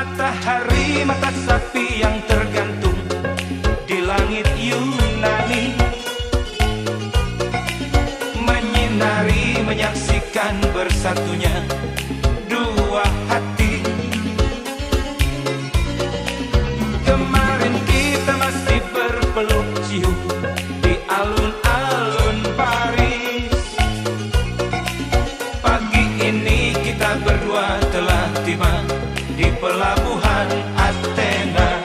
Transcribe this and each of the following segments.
mata sapi yang tergantung di langit Yunani. Menyinari menyaksikan bersatunya di pelabuhan Athena.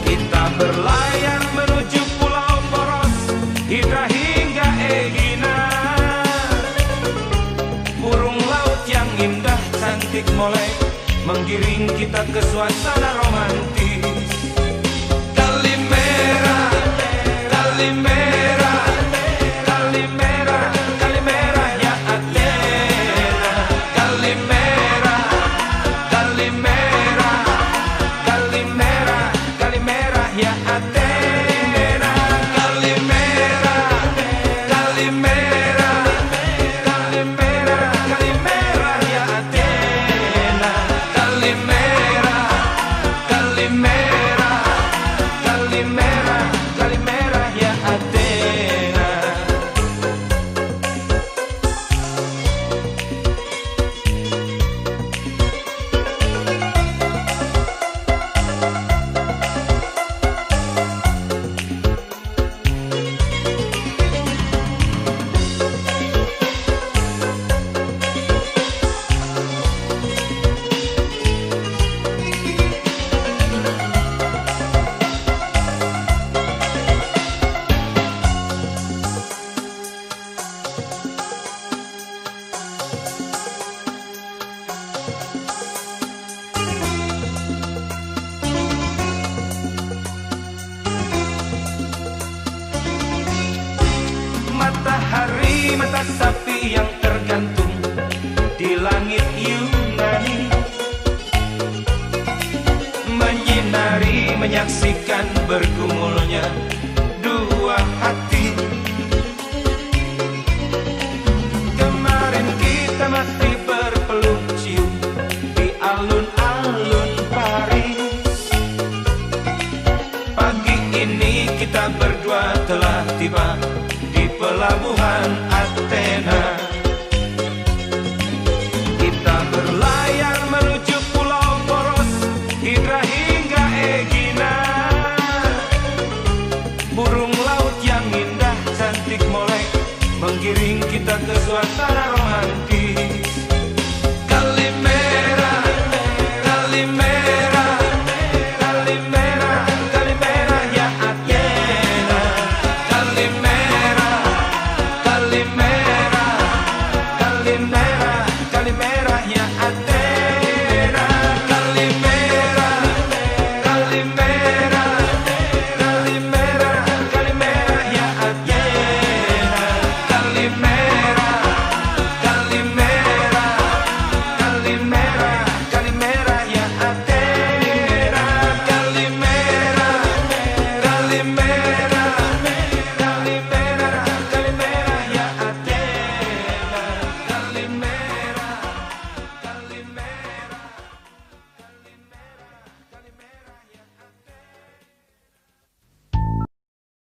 Kita berlayar menuju pulau Poros Hidra hingga Egina. Burung laut yang indah cantik molek Menggiring kita ke suasana romantis. Kalimera, Kalimera, Mata sapi yang tergantung di langit Yunani. Menyinari menyaksikan bergumulnya dua hati. Kemarin kita masih berpeluk cium di alun-alun Paris. Pagi ini kita berdua telah tiba di pelabuhan kiring kita ke suasana romantis jolly man.